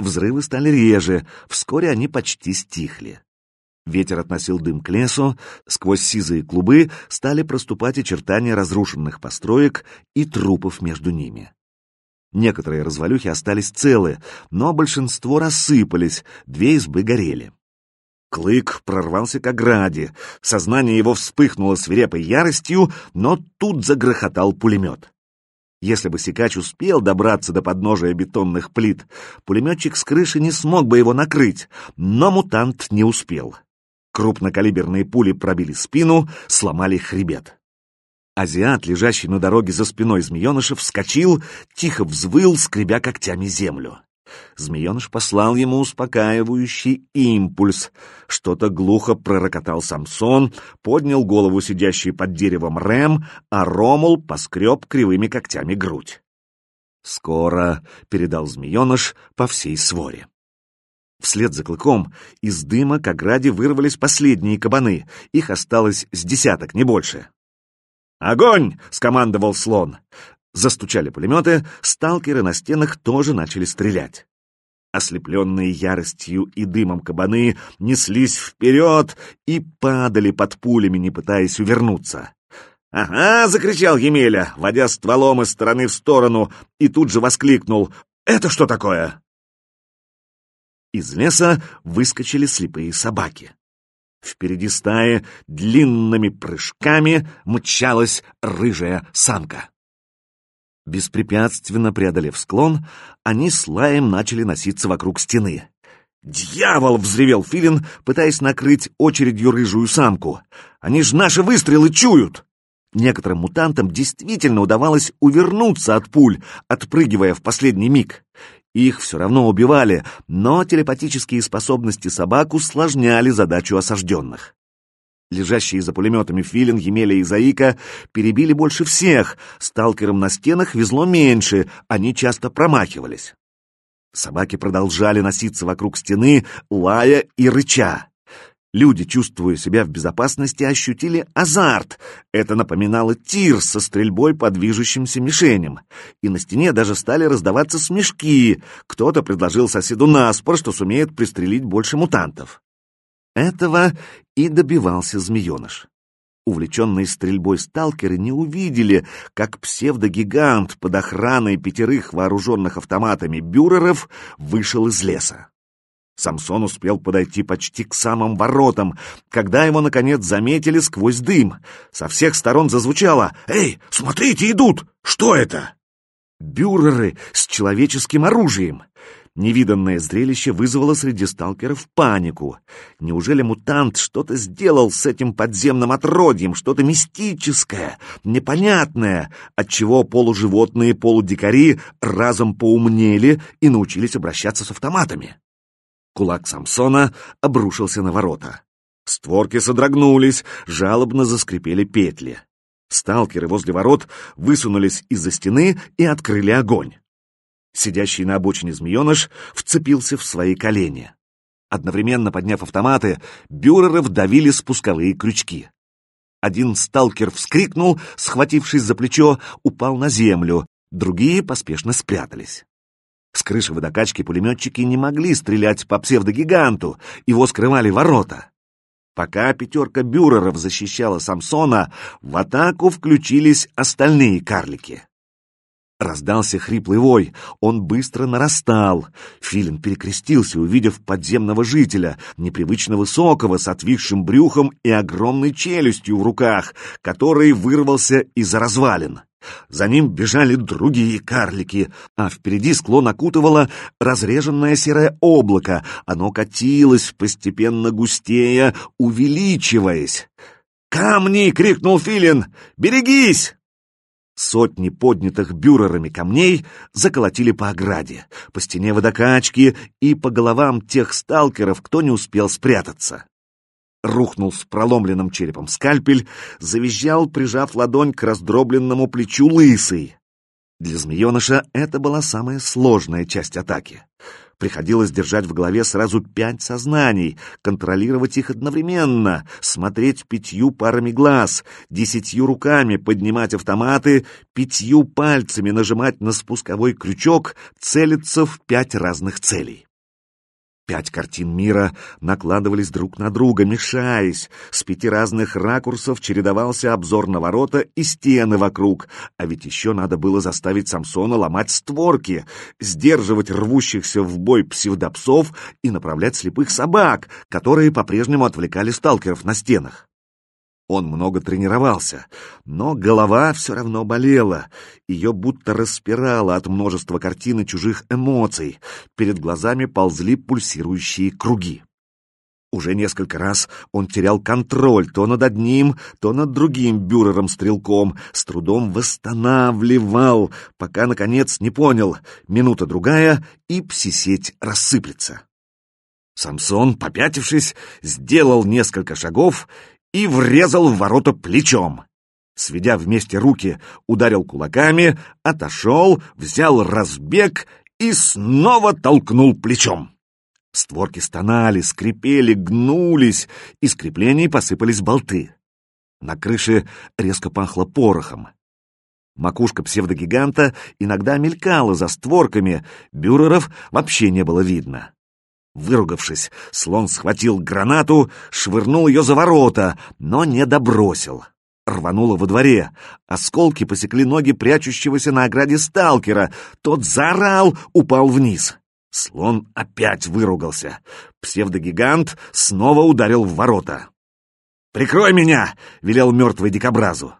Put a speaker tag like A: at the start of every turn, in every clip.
A: Взрывы стали реже, вскоре они почти стихли. Ветер относил дым к лесу, сквозь сизые клубы стали проступать очертания разрушенных построек и трупов между ними. Некоторые развалюхи остались целы, но большинство рассыпались, две избы горели. Клык прорвался к ограде, сознание его вспыхнуло свирепой яростью, но тут загрохотал пулемет. Если бы Сикач успел добраться до подножия бетонных плит, пулеметчик с крыши не смог бы его накрыть, но мутант не успел. Крупнокалиберные пули пробили спину, сломали хребет. Азиат, лежащий на дороге за спиной змееныша, вскочил, тихо взвыл, скребя когтями землю. Змееныш послал ему успокаивающий импульс. Что-то глухо пророкотал Самсон, поднял голову сидящий под деревом Рэм, а Ромул поскреб кривыми когтями грудь. «Скоро», — передал змееныш по всей своре. Вслед за клыком из дыма к ограде вырвались последние кабаны, их осталось с десяток, не больше. «Огонь!» — скомандовал слон. Застучали пулеметы, сталкеры на стенах тоже начали стрелять. Ослепленные яростью и дымом кабаны неслись вперед и падали под пулями, не пытаясь увернуться. «Ага!» — закричал Емеля, водя стволом из стороны в сторону, и тут же воскликнул. «Это что такое?» Из леса выскочили слепые собаки. Впереди стаи длинными прыжками мчалась рыжая самка. Беспрепятственно преодолев склон, они с лаем начали носиться вокруг стены. «Дьявол!» — взревел Филин, пытаясь накрыть очередью рыжую самку. «Они ж наши выстрелы чуют!» Некоторым мутантам действительно удавалось увернуться от пуль, отпрыгивая в последний миг. Их все равно убивали, но телепатические способности собак усложняли задачу осажденных. Лежащие за пулеметами Филин, Емеля и Заика перебили больше всех, сталкерам на стенах везло меньше, они часто промахивались. Собаки продолжали носиться вокруг стены, лая и рыча. Люди, чувствуя себя в безопасности, ощутили азарт. Это напоминало тир со стрельбой по движущимся мишеням. И на стене даже стали раздаваться смешки. Кто-то предложил соседу наспор, что сумеет пристрелить больше мутантов. Этого и добивался змееныш. Увлеченные стрельбой сталкеры не увидели, как псевдогигант под охраной пятерых вооруженных автоматами бюреров вышел из леса. Самсон успел подойти почти к самым воротам, когда его, наконец, заметили сквозь дым. Со всех сторон зазвучало «Эй, смотрите, идут! Что это?» Бюреры с человеческим оружием. Невиданное зрелище вызвало среди сталкеров панику. Неужели мутант что-то сделал с этим подземным отродьем, что-то мистическое, непонятное, отчего полуживотные полудикари разом поумнели и научились обращаться с автоматами? Кулак Самсона обрушился на ворота. Створки содрогнулись, жалобно заскрипели петли. Сталкеры возле ворот высунулись из-за стены и открыли огонь. Сидящий на обочине змееныш вцепился в свои колени. Одновременно подняв автоматы, бюреры вдавили спусковые крючки. Один сталкер вскрикнул, схватившись за плечо, упал на землю, другие поспешно спрятались. С крыши водокачки пулеметчики не могли стрелять по псевдогиганту, его скрывали ворота. Пока пятерка бюреров защищала Самсона, в атаку включились остальные карлики. Раздался хриплый вой, он быстро нарастал. Филин перекрестился, увидев подземного жителя, непривычно высокого, с отвисшим брюхом и огромной челюстью в руках, который вырвался из развалин. За ним бежали другие карлики, а впереди склон окутывало разреженное серое облако. Оно катилось, постепенно густея, увеличиваясь. «Камни!» — крикнул Филин. «Берегись!» Сотни поднятых бюрерами камней заколотили по ограде, по стене водокачки и по головам тех сталкеров, кто не успел спрятаться. Рухнул с проломленным черепом скальпель, завизжал, прижав ладонь к раздробленному плечу лысый. Для змееныша это была самая сложная часть атаки. Приходилось держать в голове сразу пять сознаний, контролировать их одновременно, смотреть пятью парами глаз, десятью руками поднимать автоматы, пятью пальцами нажимать на спусковой крючок, целиться в пять разных целей. Пять картин мира накладывались друг на друга, мешаясь. С пяти разных ракурсов чередовался обзор на ворота и стены вокруг. А ведь еще надо было заставить Самсона ломать створки, сдерживать рвущихся в бой псевдопсов и направлять слепых собак, которые по-прежнему отвлекали сталкеров на стенах. Он много тренировался, но голова все равно болела. Ее будто распирало от множества картин и чужих эмоций. Перед глазами ползли пульсирующие круги. Уже несколько раз он терял контроль то над одним, то над другим бюрером-стрелком, с трудом восстанавливал, пока, наконец, не понял, минута-другая, и псисеть рассыплется. Самсон, попятившись, сделал несколько шагов и врезал в ворота плечом. Сведя вместе руки, ударил кулаками, отошел, взял разбег и снова толкнул плечом. Створки стонали, скрипели, гнулись, из креплений посыпались болты. На крыше резко пахло порохом. Макушка псевдогиганта иногда мелькала за створками, бюреров вообще не было видно. Выругавшись, слон схватил гранату, швырнул ее за ворота, но не добросил. Рвануло во дворе. Осколки посекли ноги прячущегося на ограде сталкера. Тот заорал, упал вниз. Слон опять выругался. Псевдогигант снова ударил в ворота. «Прикрой меня!» — велел мертвый дикобразу.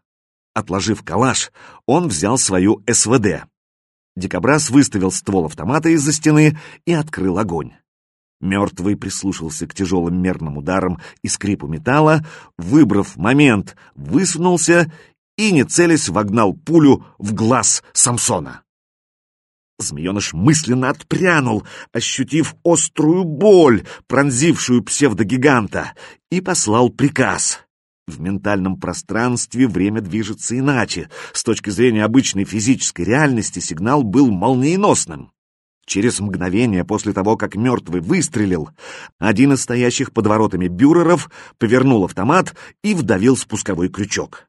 A: Отложив калаш, он взял свою СВД. Дикобраз выставил ствол автомата из-за стены и открыл огонь. Мертвый прислушался к тяжелым мерным ударам и скрипу металла, выбрав момент, высунулся и, не целясь, вогнал пулю в глаз Самсона. Змееныш мысленно отпрянул, ощутив острую боль, пронзившую псевдогиганта, и послал приказ. В ментальном пространстве время движется иначе. С точки зрения обычной физической реальности сигнал был молниеносным. Через мгновение после того, как мертвый выстрелил, один из стоящих под воротами бюреров повернул автомат и вдавил спусковой крючок.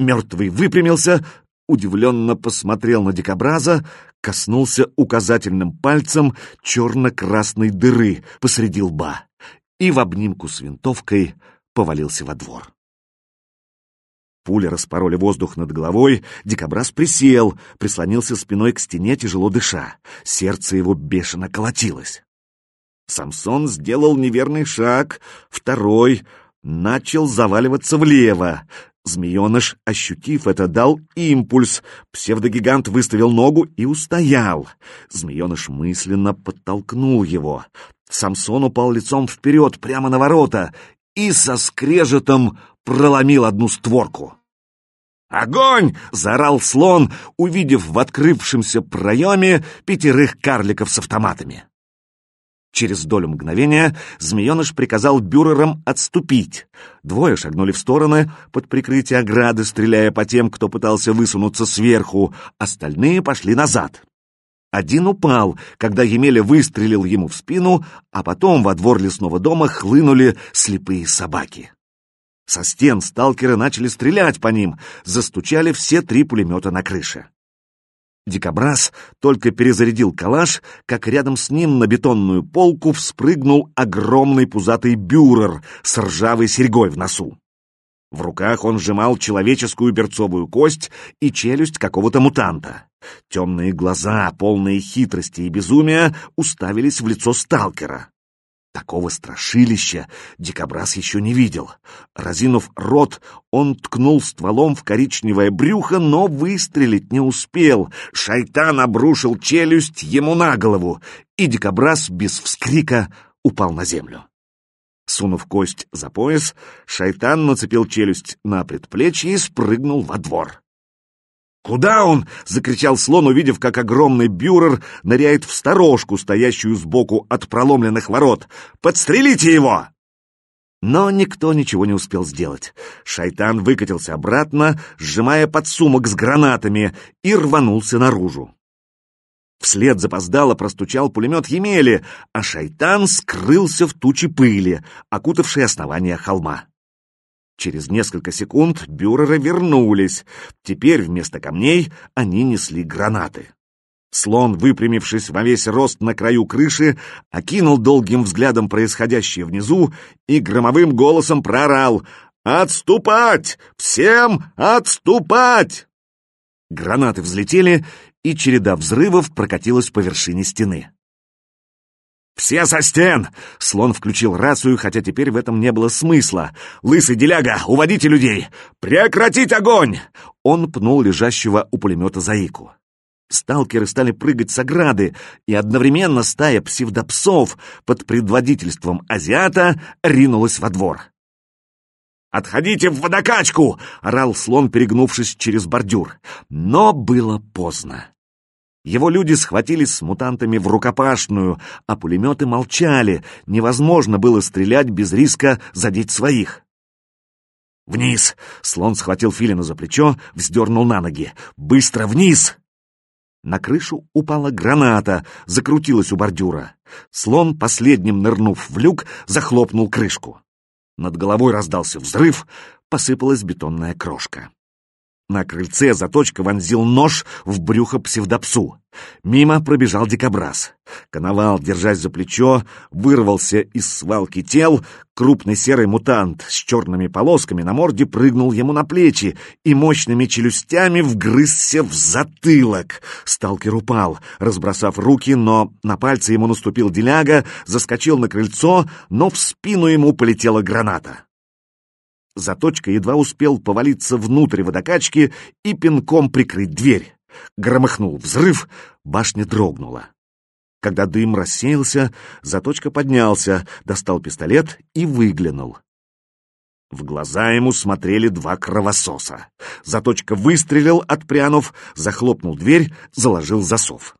A: Мертвый выпрямился, удивленно посмотрел на дикобраза, коснулся указательным пальцем черно-красной дыры посреди лба и в обнимку с винтовкой повалился во двор. Пули распороли воздух над головой, дикобраз присел, прислонился спиной к стене, тяжело дыша. Сердце его бешено колотилось. Самсон сделал неверный шаг, второй, начал заваливаться влево. Змееныш, ощутив это, дал импульс. Псевдогигант выставил ногу и устоял. Змееныш мысленно подтолкнул его. Самсон упал лицом вперед, прямо на ворота, и со скрежетом проломил одну створку. «Огонь!» — заорал слон, увидев в открывшемся проеме пятерых карликов с автоматами. Через долю мгновения змееныш приказал бюрерам отступить. Двое шагнули в стороны под прикрытие ограды, стреляя по тем, кто пытался высунуться сверху, остальные пошли назад. Один упал, когда Емеля выстрелил ему в спину, а потом во двор лесного дома хлынули слепые собаки. Со стен сталкеры начали стрелять по ним, застучали все три пулемета на крыше. Дикобраз только перезарядил калаш, как рядом с ним на бетонную полку вспрыгнул огромный пузатый бюрер с ржавой серьгой в носу. В руках он сжимал человеческую берцовую кость и челюсть какого-то мутанта. Темные глаза, полные хитрости и безумия, уставились в лицо сталкера. Такого страшилища дикобраз еще не видел. Разинув рот, он ткнул стволом в коричневое брюхо, но выстрелить не успел. Шайтан обрушил челюсть ему на голову, и дикобраз без вскрика упал на землю. Сунув кость за пояс, шайтан нацепил челюсть на предплечье и спрыгнул во двор. «Куда он?» — закричал слон, увидев, как огромный бюрер ныряет в сторожку, стоящую сбоку от проломленных ворот. «Подстрелите его!» Но никто ничего не успел сделать. Шайтан выкатился обратно, сжимая подсумок с гранатами, и рванулся наружу. Вслед запоздало простучал пулемет Емели, а шайтан скрылся в туче пыли, окутавшей основание холма. Через несколько секунд бюреры вернулись. Теперь вместо камней они несли гранаты. Слон, выпрямившись во весь рост на краю крыши, окинул долгим взглядом происходящее внизу и громовым голосом проорал «Отступать! Всем отступать!» Гранаты взлетели, и череда взрывов прокатилась по вершине стены. «Все со стен!» — слон включил рацию, хотя теперь в этом не было смысла. «Лысый деляга, уводите людей! Прекратить огонь!» Он пнул лежащего у пулемета Заику. Сталкеры стали прыгать с ограды, и одновременно стая псевдопсов под предводительством азиата ринулась во двор. «Отходите в водокачку!» — орал слон, перегнувшись через бордюр. Но было поздно. Его люди схватились с мутантами в рукопашную, а пулеметы молчали. Невозможно было стрелять без риска задеть своих. «Вниз!» — слон схватил Филина за плечо, вздернул на ноги. «Быстро вниз!» На крышу упала граната, закрутилась у бордюра. Слон, последним нырнув в люк, захлопнул крышку. Над головой раздался взрыв, посыпалась бетонная крошка. На крыльце заточка вонзил нож в брюхо псевдопсу. Мимо пробежал дикобраз. Коновал, держась за плечо, вырвался из свалки тел. Крупный серый мутант с черными полосками на морде прыгнул ему на плечи и мощными челюстями вгрызся в затылок. Сталкер упал, разбросав руки, но на пальцы ему наступил деляга, заскочил на крыльцо, но в спину ему полетела граната. Заточка едва успел повалиться внутрь водокачки и пинком прикрыть дверь. Громыхнул взрыв, башня дрогнула. Когда дым рассеялся, Заточка поднялся, достал пистолет и выглянул. В глаза ему смотрели два кровососа. Заточка выстрелил, отпрянув, захлопнул дверь, заложил засов.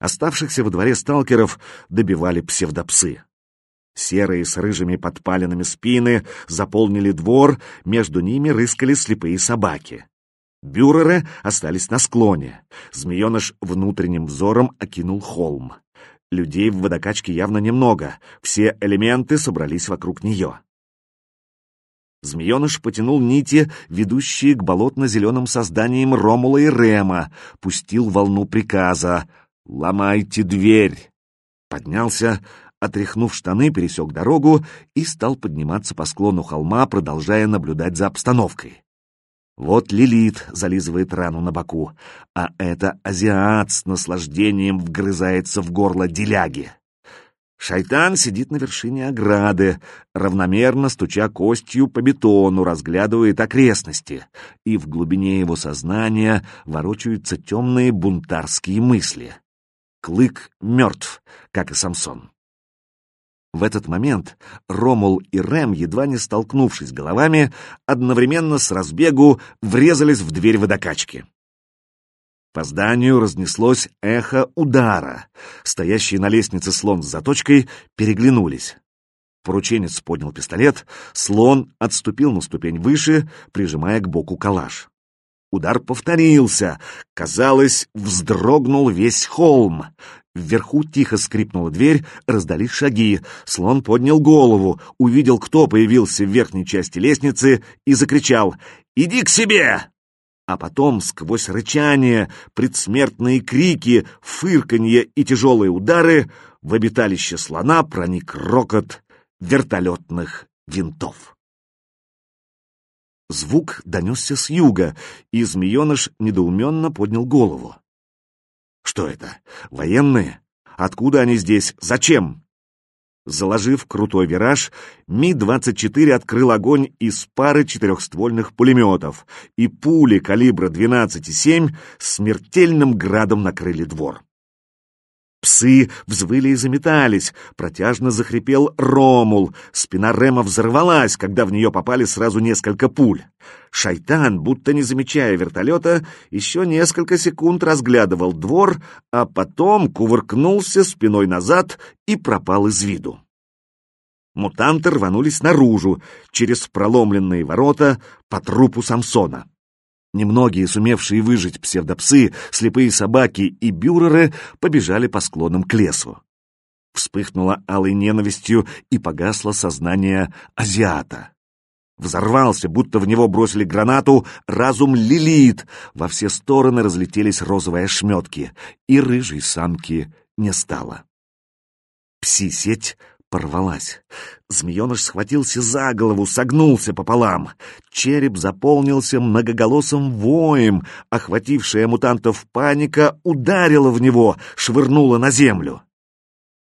A: Оставшихся во дворе сталкеров добивали псевдопсы. Серые с рыжими подпаленными спины заполнили двор, между ними рыскали слепые собаки. Бюреры остались на склоне. Змееныш внутренним взором окинул холм. Людей в водокачке явно немного, все элементы собрались вокруг нее. Змееныш потянул нити, ведущие к болотно-зеленым созданиям Ромула и Рема, пустил волну приказа «Ломайте дверь!» Поднялся, отряхнув штаны, пересек дорогу и стал подниматься по склону холма, продолжая наблюдать за обстановкой. Вот Лилит зализывает рану на боку, а это азиат с наслаждением вгрызается в горло деляги. Шайтан сидит на вершине ограды, равномерно стуча костью по бетону, разглядывает окрестности, и в глубине его сознания ворочаются темные бунтарские мысли. Клык мертв, как и Самсон. В этот момент Ромул и Рэм, едва не столкнувшись головами, одновременно с разбегу врезались в дверь водокачки. По зданию разнеслось эхо удара. Стоящие на лестнице слон с заточкой переглянулись. Порученец поднял пистолет, слон отступил на ступень выше, прижимая к боку калаш. Удар повторился. Казалось, вздрогнул весь холм. Вверху тихо скрипнула дверь, раздались шаги. Слон поднял голову, увидел, кто появился в верхней части лестницы и закричал «Иди к себе!» А потом, сквозь рычание, предсмертные крики, фырканье и тяжелые удары, в обиталище слона проник рокот вертолетных винтов. Звук донесся с юга, и змееныш недоуменно поднял голову. Что это? Военные? Откуда они здесь? Зачем? Заложив крутой вираж, Ми-24 открыл огонь из пары четырехствольных пулеметов, и пули калибра 12,7 смертельным градом накрыли двор. Псы взвыли и заметались, протяжно захрипел Ромул, спина Рема взорвалась, когда в нее попали сразу несколько пуль. Шайтан, будто не замечая вертолета, еще несколько секунд разглядывал двор, а потом кувыркнулся спиной назад и пропал из виду. Мутанты рванулись наружу, через проломленные ворота, по трупу Самсона. Немногие, сумевшие выжить псевдопсы, слепые собаки и бюреры, побежали по склонам к лесу. Вспыхнуло алой ненавистью и погасло сознание азиата. Взорвался, будто в него бросили гранату, разум лилит. Во все стороны разлетелись розовые ошметки, и рыжей самки не стало. Пси-сеть порвалась. Змееныш схватился за голову, согнулся пополам. Череп заполнился многоголосым воем. Охватившая мутантов паника ударила в него, швырнула на землю.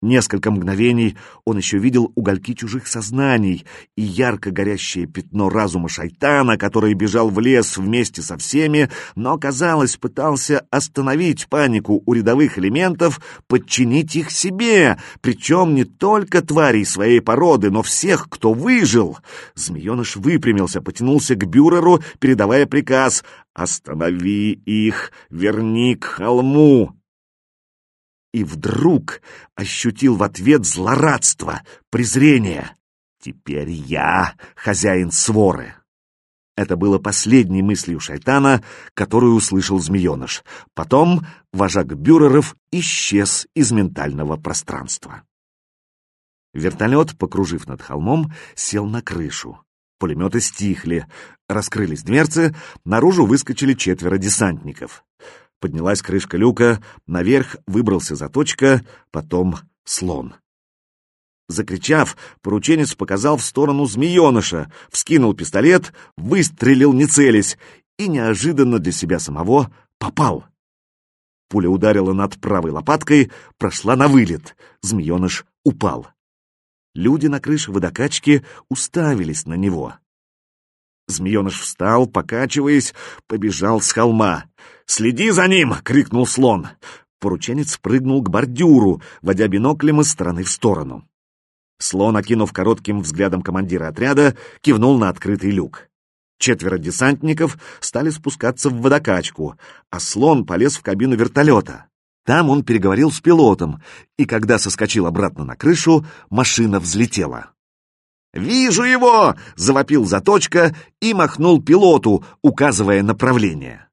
A: Несколько мгновений он еще видел угольки чужих сознаний и ярко горящее пятно разума шайтана, который бежал в лес вместе со всеми, но, казалось, пытался остановить панику у рядовых элементов, подчинить их себе, причем не только тварей своей породы, но всех, кто выжил. Змееныш выпрямился, потянулся к бюреру, передавая приказ «Останови их, верни к холму!» И вдруг ощутил в ответ злорадство, презрение. «Теперь я хозяин своры». Это было последней мыслью шайтана, которую услышал змееныш. Потом вожак бюреров исчез из ментального пространства. Вертолет, покружив над холмом, сел на крышу. Пулеметы стихли, раскрылись дверцы, наружу выскочили четверо десантников. Поднялась крышка люка, наверх выбрался заточка, потом слон. Закричав, порученец показал в сторону змееныша, вскинул пистолет, выстрелил не целясь и неожиданно для себя самого попал. Пуля ударила над правой лопаткой, прошла на вылет. Змееныш упал. Люди на крыше водокачки уставились на него. Змееныш встал, покачиваясь, побежал с холма. «Следи за ним!» — крикнул слон. Порученец прыгнул к бордюру, водя биноклем из стороны в сторону. Слон, окинув коротким взглядом командира отряда, кивнул на открытый люк. Четверо десантников стали спускаться в водокачку, а слон полез в кабину вертолета. Там он переговорил с пилотом, и когда соскочил обратно на крышу, машина взлетела. «Вижу его!» — завопил заточка и махнул пилоту, указывая направление.